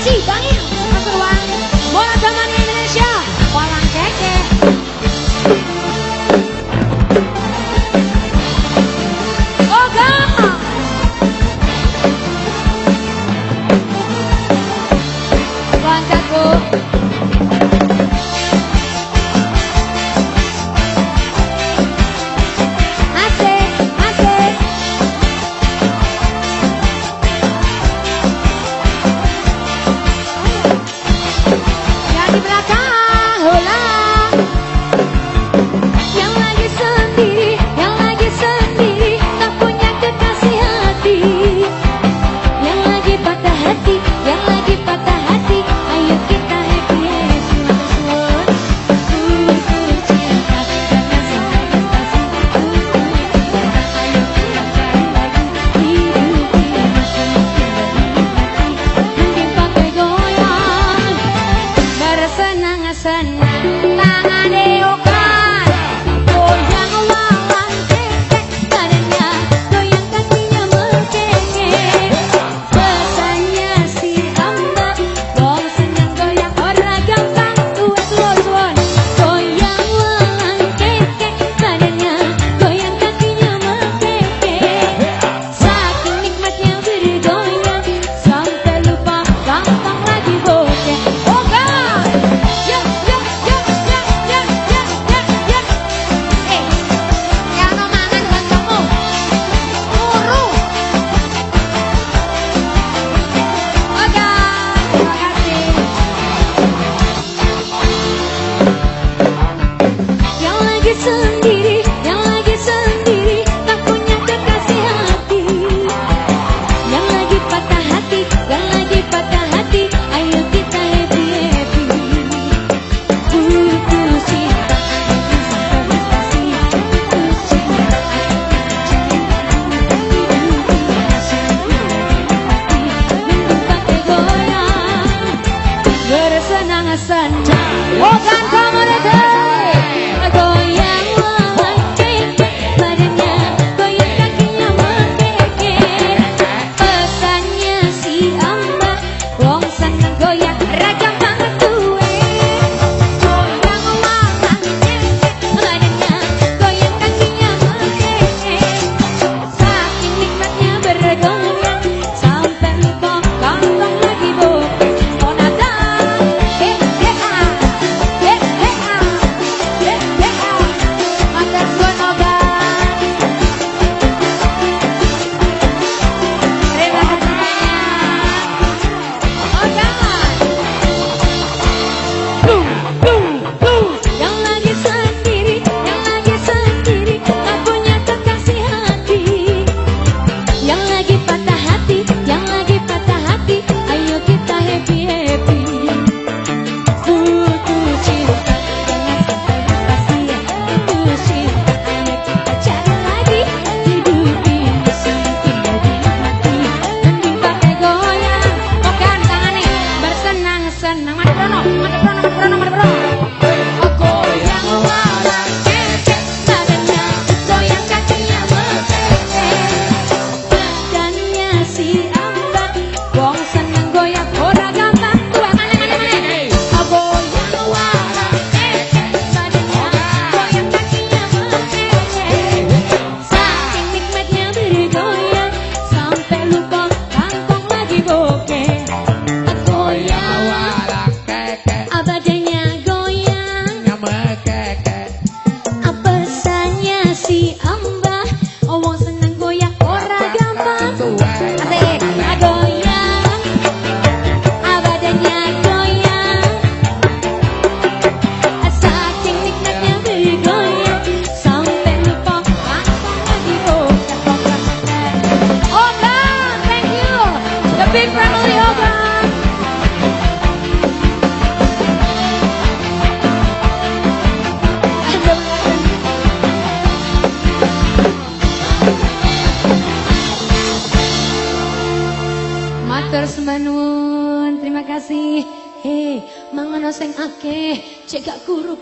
Chiba! senang-senang tangane kakinya pesannya si kakinya saking nikmatnya sampai lupa gampang lagi bersenang-senang. Bukan komunitas Matur semanun, terima kasih. Hei, mangan sing akeh, cek gak kuru.